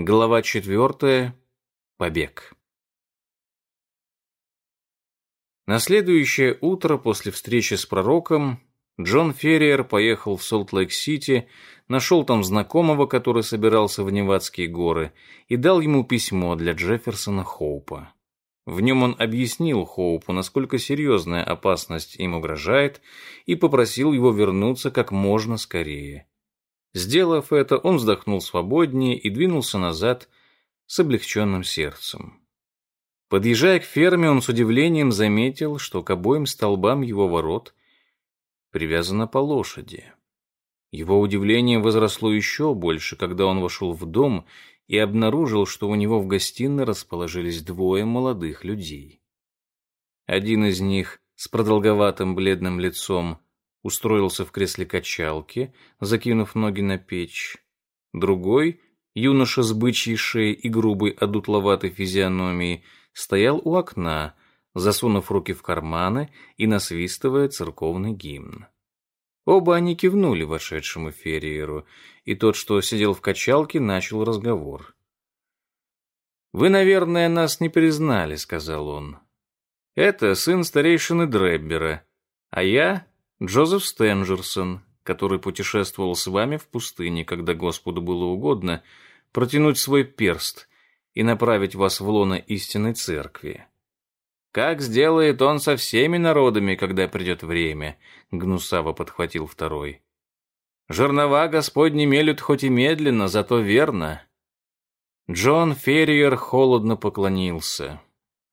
Глава четвертая. Побег. На следующее утро после встречи с пророком Джон Ферриер поехал в Солт-Лейк-Сити, нашел там знакомого, который собирался в Невадские горы, и дал ему письмо для Джефферсона Хоупа. В нем он объяснил Хоупу, насколько серьезная опасность им угрожает, и попросил его вернуться как можно скорее. Сделав это, он вздохнул свободнее и двинулся назад с облегченным сердцем. Подъезжая к ферме, он с удивлением заметил, что к обоим столбам его ворот привязана по лошади. Его удивление возросло еще больше, когда он вошел в дом и обнаружил, что у него в гостиной расположились двое молодых людей. Один из них с продолговатым бледным лицом устроился в кресле качалки, закинув ноги на печь. Другой, юноша с бычьей шеей и грубой одутловатой физиономией, стоял у окна, засунув руки в карманы и насвистывая церковный гимн. Оба они кивнули вошедшему Ферриеру, и тот, что сидел в качалке, начал разговор. «Вы, наверное, нас не признали», — сказал он. «Это сын старейшины Дреббера, а я Джозеф Стенджерсон, который путешествовал с вами в пустыне, когда Господу было угодно протянуть свой перст и направить вас в лоно истинной церкви. Как сделает он со всеми народами, когда придет время, гнусаво подхватил второй. Жернова Господни мелют хоть и медленно, зато верно. Джон Ферриер холодно поклонился.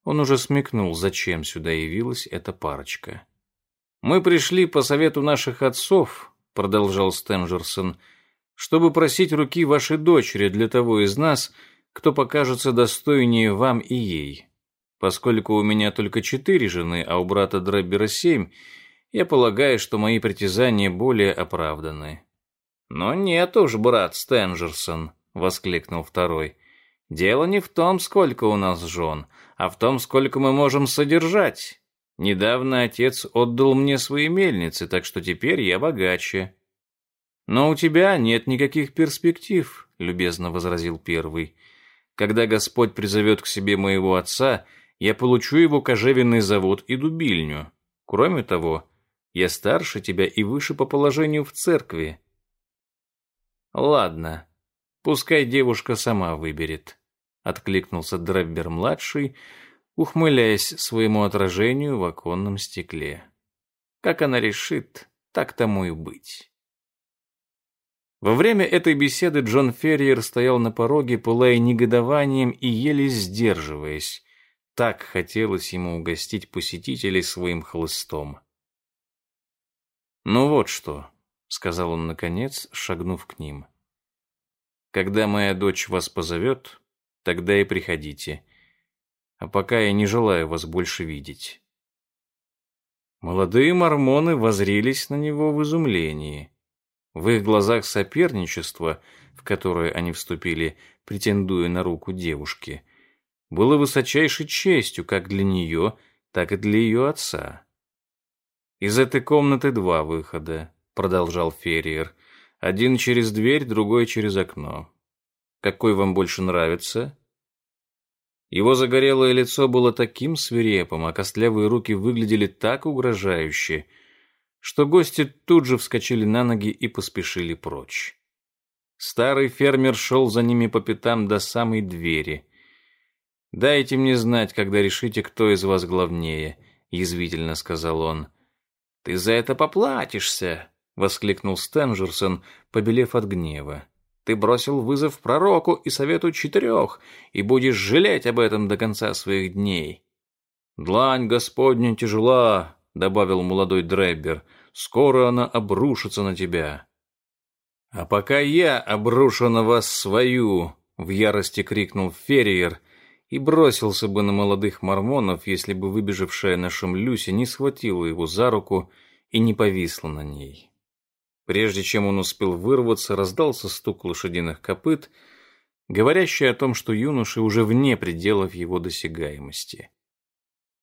Он уже смекнул, зачем сюда явилась эта парочка. «Мы пришли по совету наших отцов», — продолжал Стенджерсон, «чтобы просить руки вашей дочери для того из нас, кто покажется достойнее вам и ей. Поскольку у меня только четыре жены, а у брата Дреббера семь, я полагаю, что мои притязания более оправданы». «Но нет уж, брат Стенджерсон», — воскликнул второй. «Дело не в том, сколько у нас жен, а в том, сколько мы можем содержать». Недавно отец отдал мне свои мельницы, так что теперь я богаче. Но у тебя нет никаких перспектив, любезно возразил первый. Когда Господь призовет к себе моего отца, я получу его кожевенный завод и дубильню. Кроме того, я старше тебя и выше по положению в церкви. Ладно, пускай девушка сама выберет, откликнулся Дреббер-младший, ухмыляясь своему отражению в оконном стекле. Как она решит, так тому и быть. Во время этой беседы Джон Ферриер стоял на пороге, пылая негодованием и еле сдерживаясь. Так хотелось ему угостить посетителей своим хлыстом. «Ну вот что», — сказал он наконец, шагнув к ним. «Когда моя дочь вас позовет, тогда и приходите а пока я не желаю вас больше видеть». Молодые мормоны возрились на него в изумлении. В их глазах соперничество, в которое они вступили, претендуя на руку девушки, было высочайшей честью как для нее, так и для ее отца. «Из этой комнаты два выхода», — продолжал Ферриер. «Один через дверь, другой через окно. Какой вам больше нравится?» Его загорелое лицо было таким свирепым, а костлявые руки выглядели так угрожающе, что гости тут же вскочили на ноги и поспешили прочь. Старый фермер шел за ними по пятам до самой двери. «Дайте мне знать, когда решите, кто из вас главнее», — язвительно сказал он. «Ты за это поплатишься», — воскликнул Стенджерсон, побелев от гнева. Ты бросил вызов пророку и совету четырех, и будешь жалеть об этом до конца своих дней. «Длань Господня тяжела», — добавил молодой Дреббер, — «скоро она обрушится на тебя». «А пока я обрушу на вас свою», — в ярости крикнул Ферриер, и бросился бы на молодых мормонов, если бы выбежавшая на шум Люси не схватила его за руку и не повисла на ней. Прежде чем он успел вырваться, раздался стук лошадиных копыт, говорящий о том, что юноши уже вне пределов его досягаемости.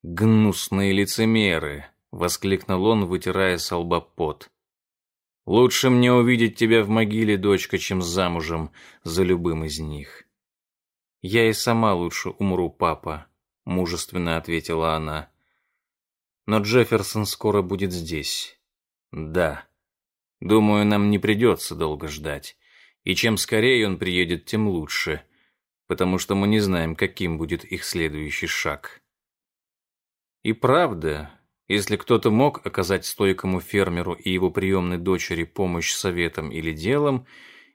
«Гнусные лицемеры!» — воскликнул он, вытирая с лба пот. «Лучше мне увидеть тебя в могиле, дочка, чем замужем за любым из них. «Я и сама лучше умру, папа», — мужественно ответила она. «Но Джефферсон скоро будет здесь». «Да. Думаю, нам не придется долго ждать. И чем скорее он приедет, тем лучше, потому что мы не знаем, каким будет их следующий шаг». И правда, если кто-то мог оказать стойкому фермеру и его приемной дочери помощь советом или делом,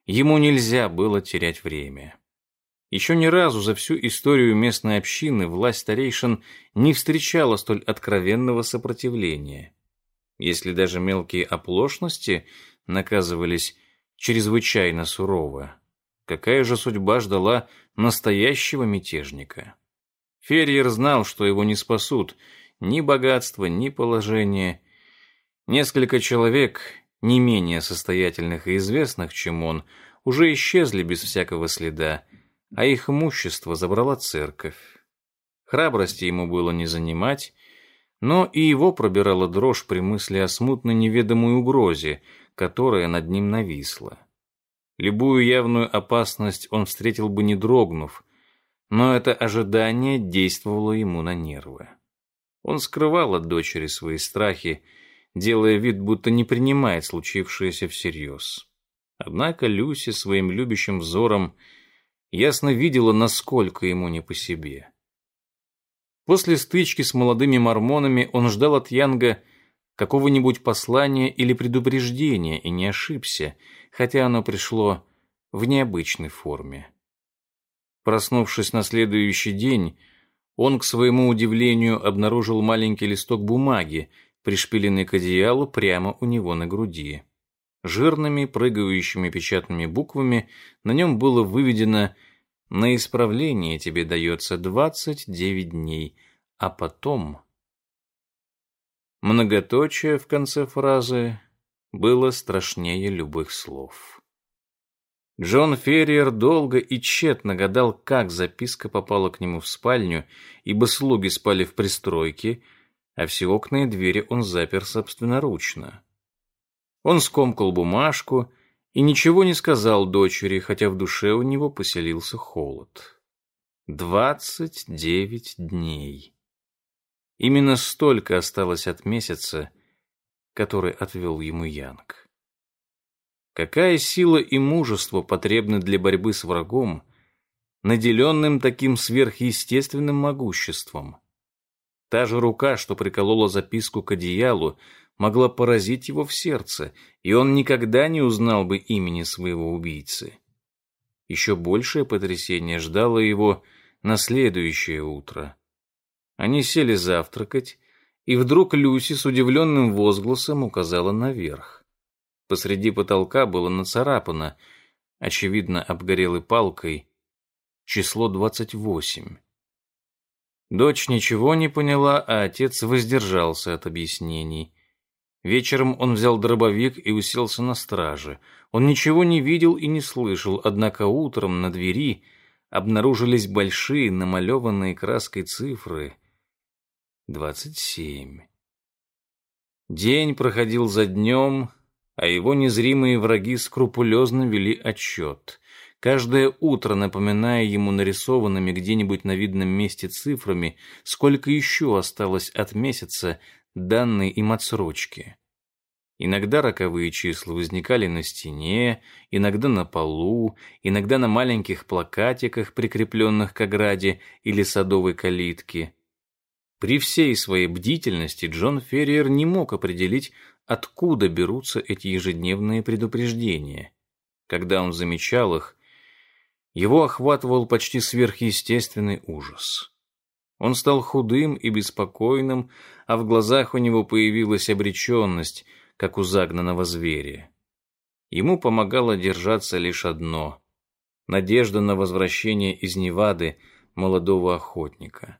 ему нельзя было терять время. Еще ни разу за всю историю местной общины власть старейшин не встречала столь откровенного сопротивления. Если даже мелкие оплошности наказывались чрезвычайно сурово, какая же судьба ждала настоящего мятежника? Ферrier знал, что его не спасут ни богатство, ни положение. Несколько человек, не менее состоятельных и известных, чем он, уже исчезли без всякого следа, а их имущество забрала церковь. Храбрости ему было не занимать, но и его пробирала дрожь при мысли о смутной неведомой угрозе, которая над ним нависла. Любую явную опасность он встретил бы не дрогнув, но это ожидание действовало ему на нервы. Он скрывал от дочери свои страхи, делая вид, будто не принимает случившееся всерьез. Однако Люси своим любящим взором ясно видела, насколько ему не по себе. После стычки с молодыми мормонами он ждал от Янга какого-нибудь послания или предупреждения и не ошибся, хотя оно пришло в необычной форме. Проснувшись на следующий день, он, к своему удивлению, обнаружил маленький листок бумаги, пришпиленный к одеялу прямо у него на груди. Жирными, прыгающими печатными буквами на нем было выведено «На исправление тебе дается 29 дней, а потом...» Многоточие в конце фразы было страшнее любых слов. Джон Ферриер долго и тщетно гадал, как записка попала к нему в спальню, ибо слуги спали в пристройке, а все окна и двери он запер собственноручно. Он скомкал бумажку и ничего не сказал дочери, хотя в душе у него поселился холод. Двадцать девять дней. Именно столько осталось от месяца, который отвел ему Янг. Какая сила и мужество потребны для борьбы с врагом, наделенным таким сверхъестественным могуществом? Та же рука, что приколола записку к одеялу, могла поразить его в сердце, и он никогда не узнал бы имени своего убийцы. Еще большее потрясение ждало его на следующее утро. Они сели завтракать, и вдруг Люси с удивленным возгласом указала наверх. Посреди потолка было нацарапано, очевидно, обгорелой палкой, число двадцать восемь. Дочь ничего не поняла, а отец воздержался от объяснений. Вечером он взял дробовик и уселся на страже. Он ничего не видел и не слышал, однако утром на двери обнаружились большие намалеванные краской цифры. Двадцать семь. День проходил за днем, а его незримые враги скрупулезно вели отчет. Каждое утро напоминая ему нарисованными где-нибудь на видном месте цифрами, сколько еще осталось от месяца, данной им отсрочки. Иногда роковые числа возникали на стене, иногда на полу, иногда на маленьких плакатиках, прикрепленных к ограде или садовой калитке. При всей своей бдительности Джон Ферриер не мог определить, откуда берутся эти ежедневные предупреждения. Когда он замечал их, его охватывал почти сверхъестественный ужас. Он стал худым и беспокойным, а в глазах у него появилась обреченность, как у загнанного зверя. Ему помогало держаться лишь одно — надежда на возвращение из Невады молодого охотника.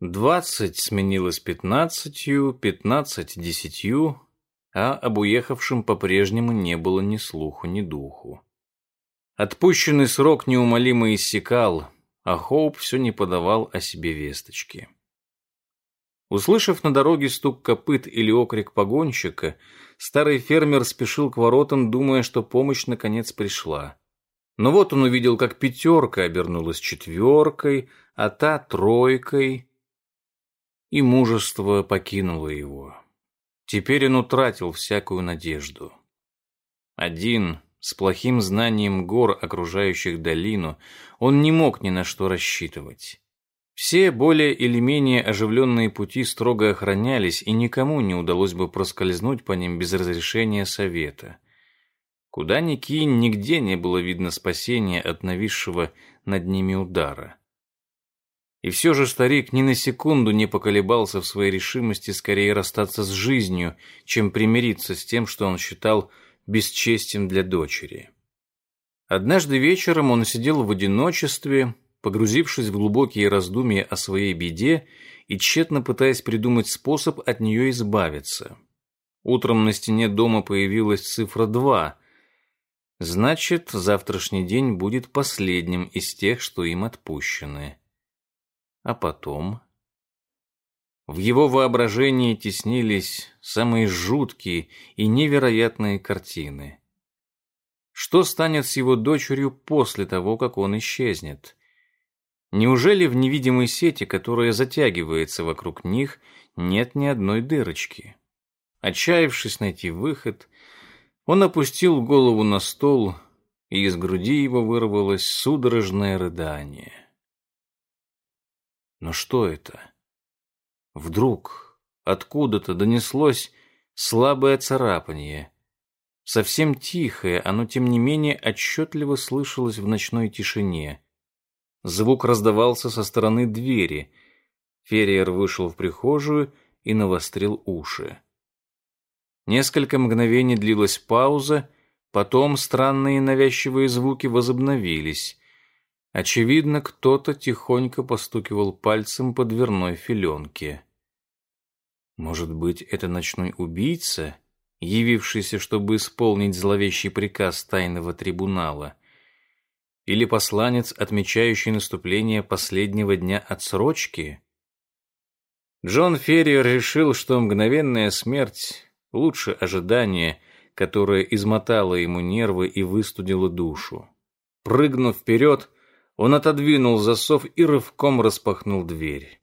Двадцать сменилось пятнадцатью, пятнадцать — десятью, а об уехавшем по-прежнему не было ни слуху, ни духу. Отпущенный срок неумолимо иссякал, а Хоуп все не подавал о себе весточки. Услышав на дороге стук копыт или окрик погонщика, старый фермер спешил к воротам, думая, что помощь наконец пришла. Но вот он увидел, как пятерка обернулась четверкой, а та тройкой, и мужество покинуло его. Теперь он утратил всякую надежду. Один, с плохим знанием гор, окружающих долину, он не мог ни на что рассчитывать. Все более или менее оживленные пути строго охранялись, и никому не удалось бы проскользнуть по ним без разрешения совета. Куда ни кинь, нигде не было видно спасения от нависшего над ними удара. И все же старик ни на секунду не поколебался в своей решимости скорее расстаться с жизнью, чем примириться с тем, что он считал бесчестием для дочери. Однажды вечером он сидел в одиночестве, погрузившись в глубокие раздумья о своей беде и тщетно пытаясь придумать способ от нее избавиться. Утром на стене дома появилась цифра 2. Значит, завтрашний день будет последним из тех, что им отпущены. А потом... В его воображении теснились самые жуткие и невероятные картины. Что станет с его дочерью после того, как он исчезнет? Неужели в невидимой сети, которая затягивается вокруг них, нет ни одной дырочки? Отчаявшись найти выход, он опустил голову на стол, и из груди его вырвалось судорожное рыдание. Но что это? Вдруг откуда-то донеслось слабое царапание. Совсем тихое, оно, тем не менее, отчетливо слышалось в ночной тишине. Звук раздавался со стороны двери. Ферриер вышел в прихожую и навострил уши. Несколько мгновений длилась пауза, потом странные навязчивые звуки возобновились. Очевидно, кто-то тихонько постукивал пальцем по дверной филенке. Может быть, это ночной убийца, явившийся, чтобы исполнить зловещий приказ тайного трибунала, или посланец, отмечающий наступление последнего дня отсрочки? Джон Ферриер решил, что мгновенная смерть лучше ожидания, которое измотало ему нервы и выстудило душу. Прыгнув вперед, он отодвинул засов и рывком распахнул дверь.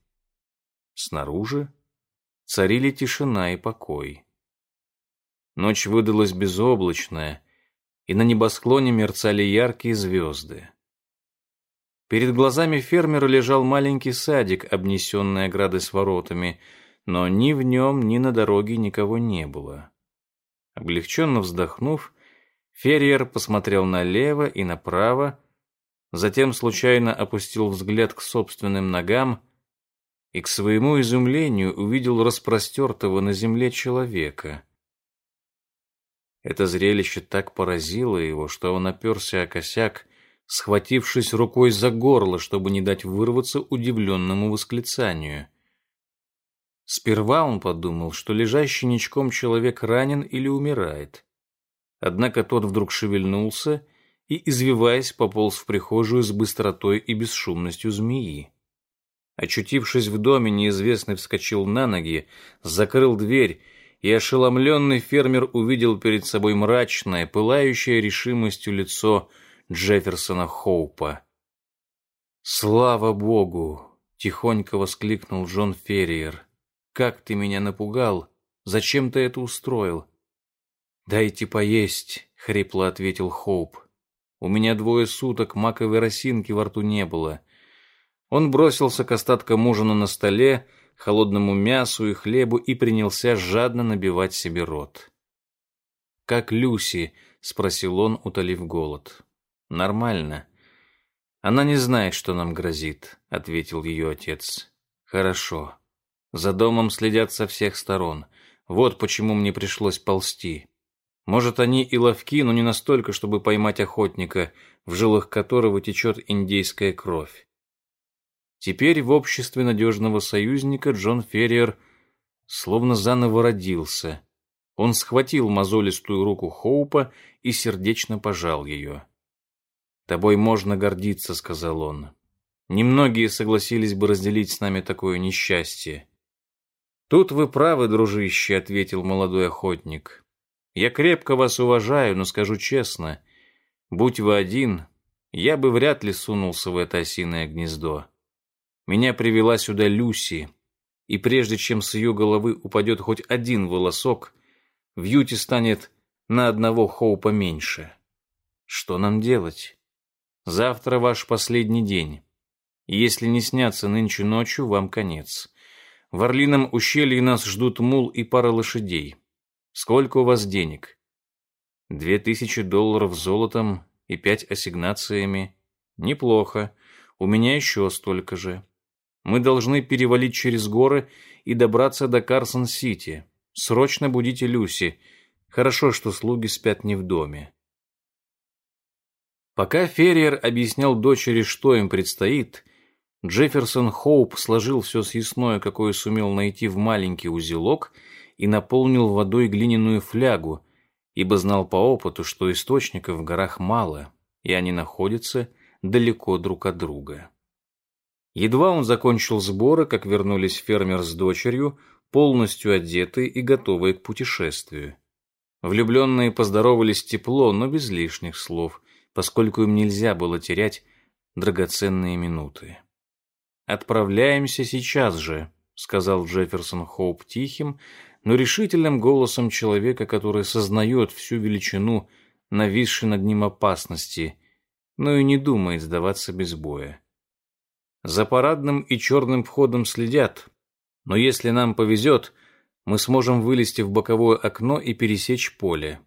Снаружи царили тишина и покой. Ночь выдалась безоблачная, и на небосклоне мерцали яркие звезды. Перед глазами фермера лежал маленький садик, обнесенный оградой с воротами, но ни в нем, ни на дороге никого не было. Облегченно вздохнув, Ферrier посмотрел налево и направо, затем случайно опустил взгляд к собственным ногам и к своему изумлению увидел распростертого на земле человека. Это зрелище так поразило его, что он оперся о косяк, схватившись рукой за горло, чтобы не дать вырваться удивленному восклицанию. Сперва он подумал, что лежащий ничком человек ранен или умирает. Однако тот вдруг шевельнулся и, извиваясь, пополз в прихожую с быстротой и бесшумностью змеи. Очутившись в доме, неизвестный вскочил на ноги, закрыл дверь, и ошеломленный фермер увидел перед собой мрачное, пылающее решимостью лицо Джефферсона Хоупа. «Слава Богу!» — тихонько воскликнул Джон Ферриер. «Как ты меня напугал! Зачем ты это устроил?» «Дайте поесть», — хрипло ответил Хоуп. У меня двое суток маковой росинки во рту не было. Он бросился к остаткам ужина на столе, холодному мясу и хлебу и принялся жадно набивать себе рот. «Как Люси?» — спросил он, утолив голод. «Нормально. Она не знает, что нам грозит», — ответил ее отец. «Хорошо. За домом следят со всех сторон. Вот почему мне пришлось ползти. Может, они и ловки, но не настолько, чтобы поймать охотника, в жилах которого течет индейская кровь. Теперь в обществе надежного союзника Джон Ферриер словно заново родился. Он схватил мозолистую руку Хоупа и сердечно пожал ее. «Тобой можно гордиться», — сказал он. «Немногие согласились бы разделить с нами такое несчастье». «Тут вы правы, дружище», — ответил молодой охотник. Я крепко вас уважаю, но скажу честно, будь вы один, я бы вряд ли сунулся в это осиное гнездо. Меня привела сюда Люси, и прежде чем с ее головы упадет хоть один волосок, в Юте станет на одного Хоупа меньше. Что нам делать? Завтра ваш последний день. Если не снятся нынче ночью, вам конец. В Орлином ущелье нас ждут мул и пара лошадей. Сколько у вас денег? Две тысячи долларов золотом и пять ассигнациями. Неплохо. У меня еще столько же. Мы должны перевалить через горы и добраться до Карсон-Сити. Срочно будите Люси. Хорошо, что слуги спят не в доме. Пока Ферриер объяснял дочери, что им предстоит, Джефферсон Хоуп сложил все съестное, какое сумел найти в маленький узелок, и наполнил водой глиняную флягу, ибо знал по опыту, что источников в горах мало, и они находятся далеко друг от друга. Едва он закончил сборы, как вернулись фермер с дочерью, полностью одетые и готовые к путешествию. Влюбленные поздоровались тепло, но без лишних слов, поскольку им нельзя было терять драгоценные минуты. «Отправляемся сейчас же», — сказал Джефферсон Хоуп тихим, но решительным голосом человека, который сознает всю величину нависшей над ним опасности, но и не думает сдаваться без боя. За парадным и черным входом следят, но если нам повезет, мы сможем вылезти в боковое окно и пересечь поле.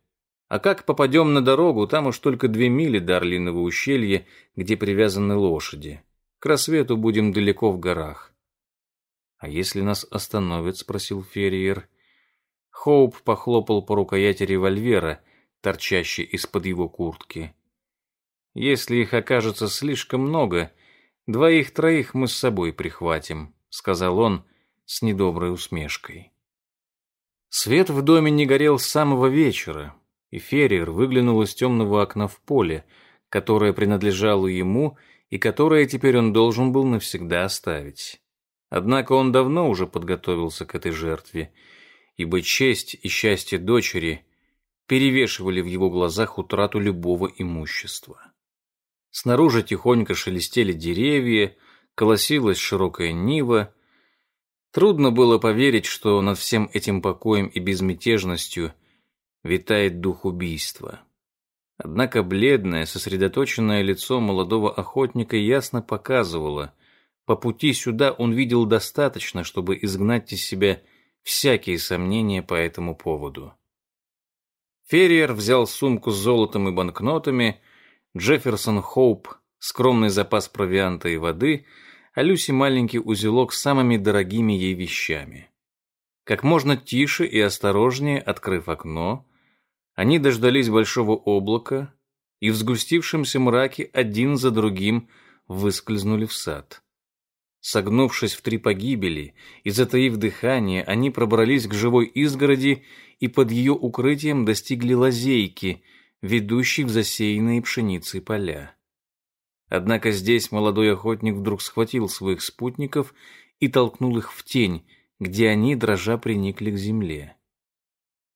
А как попадем на дорогу, там уж только две мили до Орлиного ущелья, где привязаны лошади. К рассвету будем далеко в горах. — А если нас остановят? — спросил Ферриер. Хоуп похлопал по рукояти револьвера, торчащей из-под его куртки. — Если их окажется слишком много, двоих-троих мы с собой прихватим, — сказал он с недоброй усмешкой. Свет в доме не горел с самого вечера, и Ферриер выглянул из темного окна в поле, которое принадлежало ему и которое теперь он должен был навсегда оставить. Однако он давно уже подготовился к этой жертве, ибо честь и счастье дочери перевешивали в его глазах утрату любого имущества. Снаружи тихонько шелестели деревья, колосилась широкая нива. Трудно было поверить, что над всем этим покоем и безмятежностью – витает дух убийства. Однако бледное, сосредоточенное лицо молодого охотника ясно показывало, по пути сюда он видел достаточно, чтобы изгнать из себя всякие сомнения по этому поводу. Ферриер взял сумку с золотом и банкнотами, Джефферсон Хоуп — скромный запас провианта и воды, а Люси — маленький узелок с самыми дорогими ей вещами. Как можно тише и осторожнее, открыв окно, они дождались большого облака и в сгустившемся мраке один за другим выскользнули в сад. Согнувшись в три погибели и затаив дыхание, они пробрались к живой изгороди и под ее укрытием достигли лазейки, ведущей в засеянные пшеницей поля. Однако здесь молодой охотник вдруг схватил своих спутников и толкнул их в тень, где они, дрожа, приникли к земле.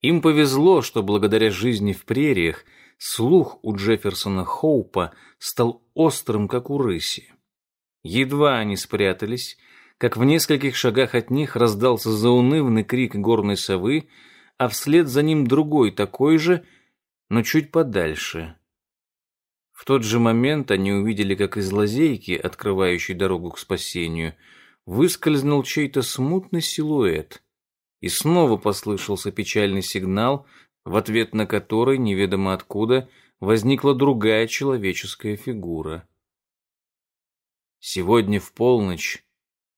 Им повезло, что благодаря жизни в прериях слух у Джефферсона Хоупа стал острым, как у рыси. Едва они спрятались, как в нескольких шагах от них раздался заунывный крик горной совы, а вслед за ним другой такой же, но чуть подальше. В тот же момент они увидели, как из лазейки, открывающей дорогу к спасению, выскользнул чей-то смутный силуэт — и снова послышался печальный сигнал, в ответ на который, неведомо откуда, возникла другая человеческая фигура. «Сегодня в полночь,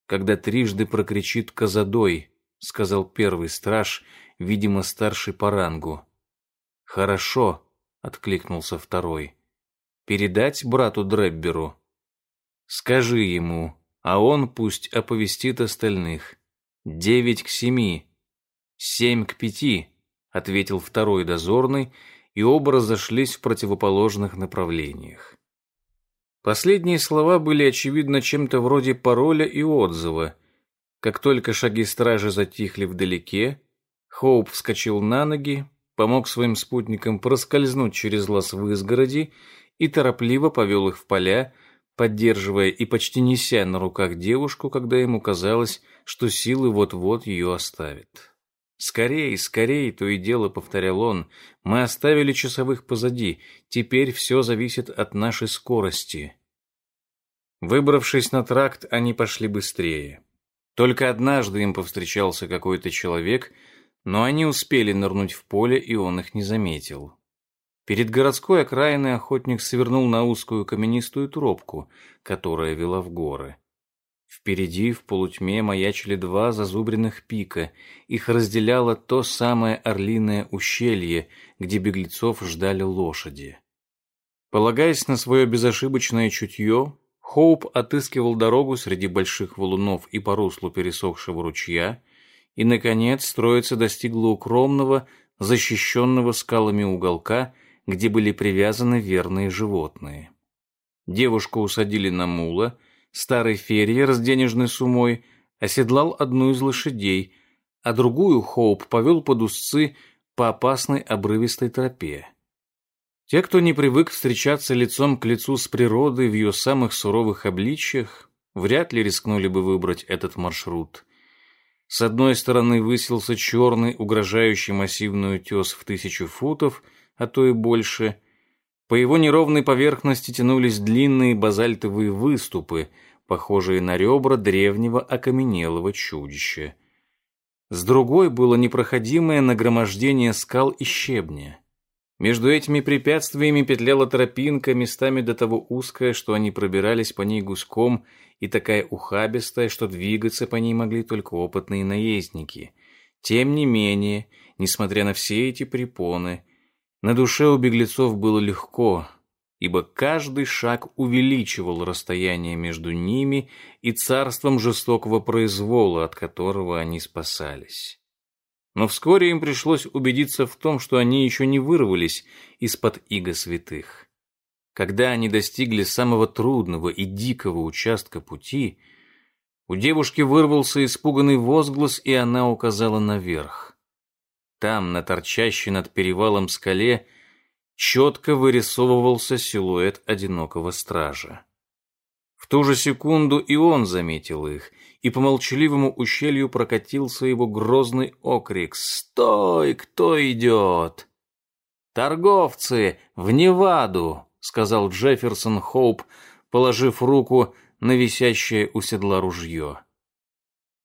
когда трижды прокричит Казадой», — сказал первый страж, видимо, старший по рангу. «Хорошо», — откликнулся второй. «Передать брату Дребберу?» «Скажи ему, а он пусть оповестит остальных. Девять к семи». «Семь к пяти», — ответил второй дозорный, и оба разошлись в противоположных направлениях. Последние слова были, очевидно, чем-то вроде пароля и отзыва. Как только шаги стражи затихли вдалеке, Хоуп вскочил на ноги, помог своим спутникам проскользнуть через лаз в изгороди и торопливо повел их в поля, поддерживая и почти неся на руках девушку, когда ему казалось, что силы вот-вот ее оставят. «Скорей, скорей!» — то и дело повторял он. «Мы оставили часовых позади. Теперь все зависит от нашей скорости». Выбравшись на тракт, они пошли быстрее. Только однажды им повстречался какой-то человек, но они успели нырнуть в поле, и он их не заметил. Перед городской окраиной охотник свернул на узкую каменистую тропку, которая вела в горы. Впереди в полутьме маячили два зазубренных пика. Их разделяло то самое орлиное ущелье, где беглецов ждали лошади. Полагаясь на свое безошибочное чутье, Хоуп отыскивал дорогу среди больших валунов и по руслу пересохшего ручья, и, наконец, троица достигла укромного, защищенного скалами уголка, где были привязаны верные животные. Девушку усадили на мула, старый ферьер с денежной суммой оседлал одну из лошадей, а другую Хоуп повел под узцы по опасной обрывистой тропе. Те, кто не привык встречаться лицом к лицу с природой в ее самых суровых обличьях, вряд ли рискнули бы выбрать этот маршрут. С одной стороны высился черный, угрожающий массивный утес в тысячу футов — а то и больше. По его неровной поверхности тянулись длинные базальтовые выступы, похожие на ребра древнего окаменелого чудища. С другой было непроходимое нагромождение скал и щебня. Между этими препятствиями петляла тропинка, местами до того узкая, что они пробирались по ней гуськом, и такая ухабистая, что двигаться по ней могли только опытные наездники. Тем не менее, несмотря на все эти препоны, на душе у беглецов было легко, ибо каждый шаг увеличивал расстояние между ними и царством жестокого произвола, от которого они спасались. Но вскоре им пришлось убедиться в том, что они еще не вырвались из-под иго святых. Когда они достигли самого трудного и дикого участка пути, у девушки вырвался испуганный возглас, и она указала наверх. Там, на торчащей над перевалом скале, четко вырисовывался силуэт одинокого стража. В ту же секунду и он заметил их, и по молчаливому ущелью прокатился его грозный окрик «Стой! Кто идет?» «Торговцы! В Неваду!» — сказал Джефферсон Хоуп, положив руку на висящее у седла ружье.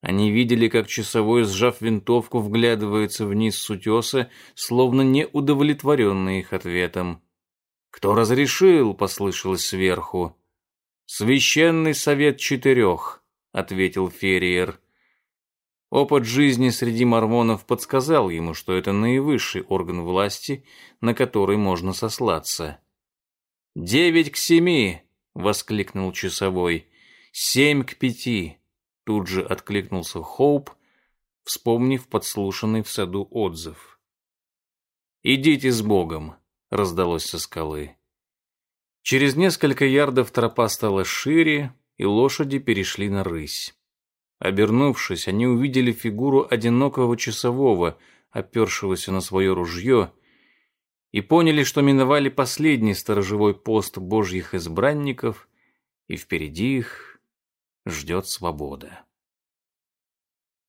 Они видели, как часовой, сжав винтовку, вглядывается вниз с утеса, словно неудовлетворенный их ответом. «Кто разрешил?» — послышалось сверху. «Священный совет четырех», — ответил Ферриер. Опыт жизни среди мормонов подсказал ему, что это наивысший орган власти, на который можно сослаться. «Девять к семи!» — воскликнул часовой. «Семь к пяти!» Тут же откликнулся Хоуп, вспомнив подслушанный в саду отзыв. «Идите с Богом!» — раздалось со скалы. Через несколько ярдов тропа стала шире, и лошади перешли на рысь. Обернувшись, они увидели фигуру одинокого часового, опершегося на свое ружье, и поняли, что миновали последний сторожевой пост божьих избранников, и впереди их ждет свобода.